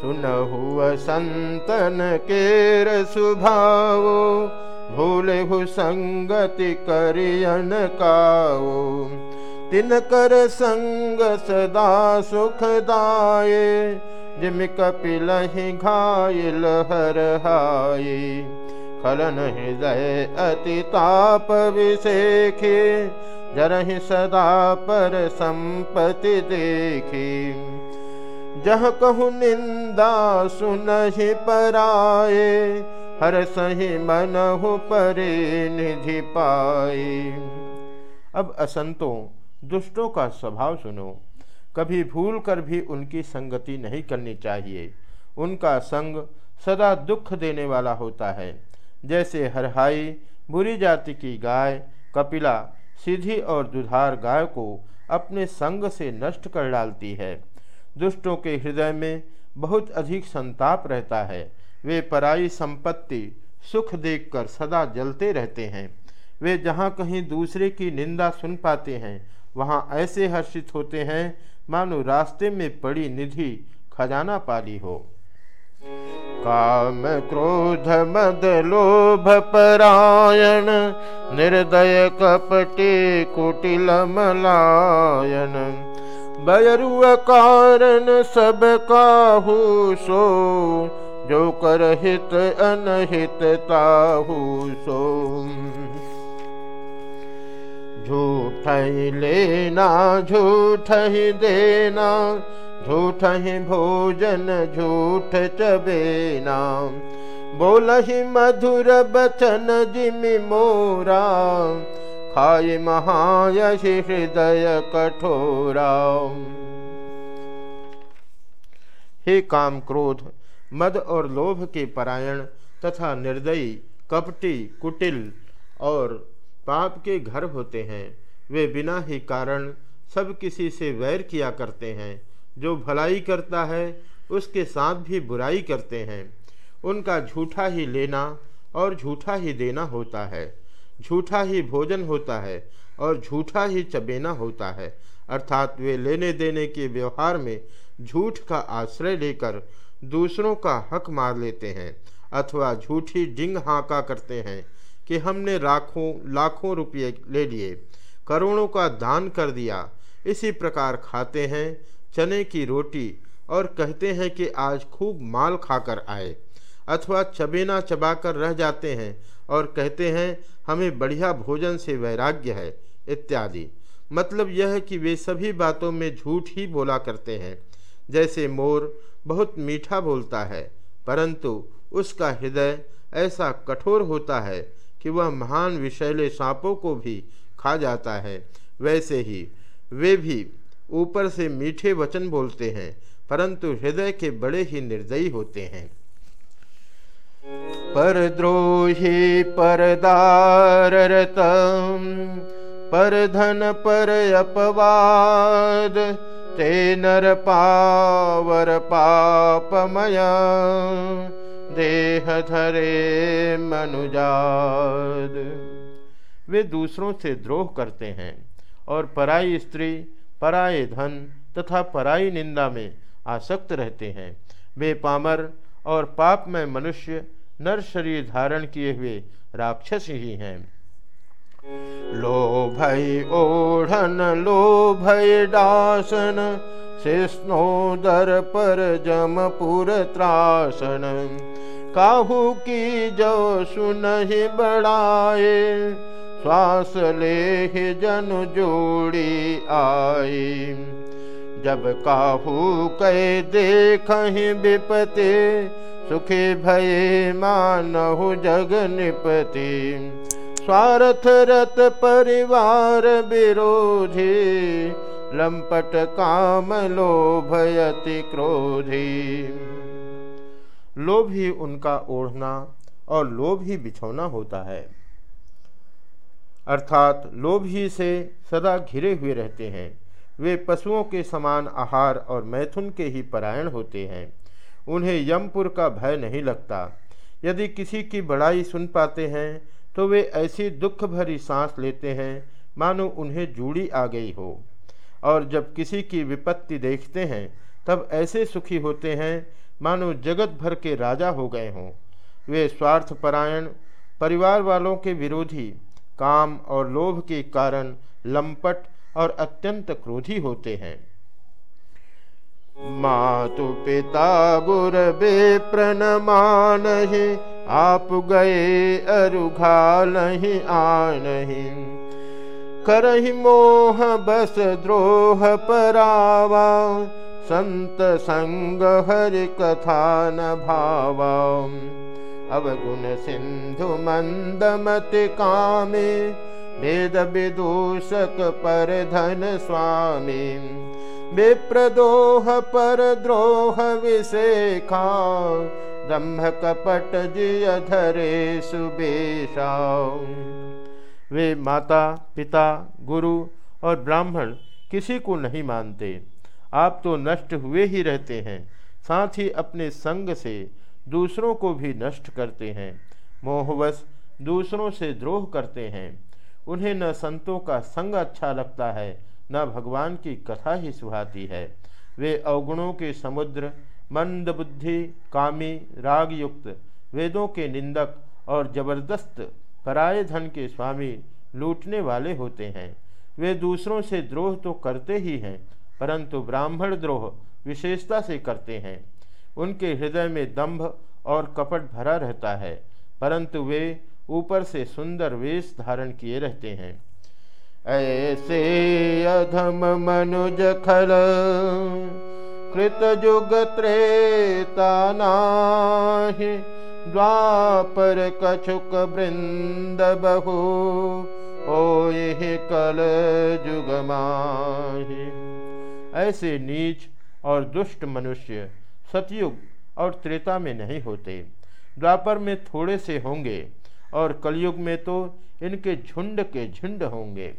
सुनहु संतन केर सुभावो भूले हु संगति करियन काओ तिन कर संग सदा सुखदाये जिम कपिल घायल हर हाये। खलन हृदय अति ताप विषेखे जरहि सदा पर संपति देखी। जह कहु निंदा सुनहि पराए, हर सही मनहु परे निधि पाए। अब असंतों, दुष्टों का स्वभाव सुनो। कभी भूल कर भी उनकी संगति नहीं करनी चाहिए। उनका संग सदा दुख देने वाला होता है। जैसे हरहाई, बुरी जाति की गाय, कपिला, सीधी और दुधार गाय को अपने संग से नष्ट कर डालती है। दुष्टों के हृदय में बहुत अधिक संताप रहता है। वे पराई संपत्ति, सुख देखकर सदा जलते रहते हैं। वे जहाँ कहीं दूसरे की निंदा सुन पाते हैं, वहाँ ऐसे हर्षित होते हैं, मानो रास्ते में पड़ी निधि खजाना पाली हो। काम क्रोध, मद, लोभ, परायण, निर्दय कपटे कुटिल मलायन बयरु कारण सब काहू सो जो कर हित अनहित ताहू सो। झूठ लेना झूठ देना झूठ भोजन, झूठ चबेना। बोल ही मधुर बचन जिमि मोरा खाए महायशि हृदय कठोरा हे काम क्रोध, मद और लोभ के परायण तथा निर्दयी, कपटी, कुटिल और पाप के घर होते हैं। वे बिना ही कारण सब किसी से वैर किया करते हैं। जो भलाई करता है, उसके साथ भी बुराई करते हैं। उनका झूठा ही लेना और झूठा ही देना होता है। झूठा ही भोजन होता है और झूठा ही चबेना होता है। अर्थात वे लेने देने के व्यवहार में झूठ का आश्रय लेकर दूसरों का हक मार लेते हैं अथवा झूठी डिंग हाँका करते हैं कि हमने लाखों लाखों रुपये ले लिए, करोड़ों का दान कर दिया। इसी प्रकार खाते हैं, चने की रोटी और कहते हैं कि आज खूब माल खाकर आए। अथवा चबेना चबाकर रह जाते हैं और कहते हैं, हमें बढ़िया भोजन से वैराग्य है, इत्यादि। मतलब यह है कि वे सभी बातों में झूठ ही बोला करते हैं। जैसे मोर बहुत मीठा बोलता है, परंतु उसका हृदय ऐसा कठोर होता है कि वह महान विषैले सांपों को भी खा जाता है। वैसे ही वे भी ऊपर से मीठे वचन बोलते हैं, परंतु हृदय के बड़े ही निर्दयी होते हैं। पर द्रोही परदारत पर धन पर अपवाद ते नर पावर पापमय देह धरे मनुजाद। वे दूसरों से द्रोह करते हैं और पराई स्त्री, पराये धन तथा पराई निंदा में आसक्त रहते हैं। वे पामर और पाप में मनुष्य नर शरीर धारण किए हुए राक्षस ही हैं। लो भय ओढ़न लो भय डासन दर पर जमपुर त्रासन। काहू की जो सुन ही बड़ाए, श्वास ले जन जोड़ी आए। जब काहू कह देख विपते सुखे भये मानहु जग निपति। स्वार्थ रत परिवार विरोधी। लंपट काम लोभयति क्रोधी। लोभ ही उनका ओढ़ना और लोभ ही बिछौना होता है। अर्थात लोभ ही से सदा घिरे हुए रहते हैं। वे पशुओं के समान आहार और मैथुन के ही परायण होते हैं। उन्हें यमपुर का भय नहीं लगता। यदि किसी की बड़ाई सुन पाते हैं तो वे ऐसी दुख भरी सांस लेते हैं, मानो उन्हें जूड़ी आ गई हो। और जब किसी की विपत्ति देखते हैं, तब ऐसे सुखी होते हैं, मानो जगत भर के राजा हो गए हों। वे स्वार्थपरायण, परिवार वालों के विरोधी, काम और लोभ के कारण लंपट और अत्यंत क्रोधी होते हैं। मातु पिता गुर बे प्रणमान आप गए अरुघा नहीं आनहि। करहि मोह बस द्रोह परावा संत संग हरि कथा न भावा। अवगुण सिंधु मंदमति कामे वेद विदूषक पर धन स्वामी विप्रदोह पर द्रोह विषेखा ब्रह्म कपट जिय धरे सुबेशा वे माता, पिता, गुरु और ब्राह्मण किसी को नहीं मानते। आप तो नष्ट हुए ही रहते हैं, साथ ही अपने संग से दूसरों को भी नष्ट करते हैं। मोहवश दूसरों से द्रोह करते हैं। उन्हें न संतों का संग अच्छा लगता है न भगवान की कथा ही सुहाती है। वे अवगुणों के समुद्र, मंद बुद्धि, कामी राग युक्त वेदों के निंदक और ज़बरदस्त पराय धन के स्वामी लूटने वाले होते हैं। वे दूसरों से द्रोह तो करते ही हैं, परंतु ब्राह्मण द्रोह विशेषता से करते हैं। उनके हृदय में दंभ और कपट भरा रहता है, परंतु वे ऊपर से सुंदर वेश धारण किए रहते हैं। ऐसे अधम मनुज खल। कृत युग त्रेता नाही। द्वापर कछुक वृंद बहु। ओ कल जुग माही। ऐसे नीच और दुष्ट मनुष्य सतयुग और त्रेता में नहीं होते। द्वापर में थोड़े से होंगे और कलयुग में तो इनके झुंड के झुंड होंगे।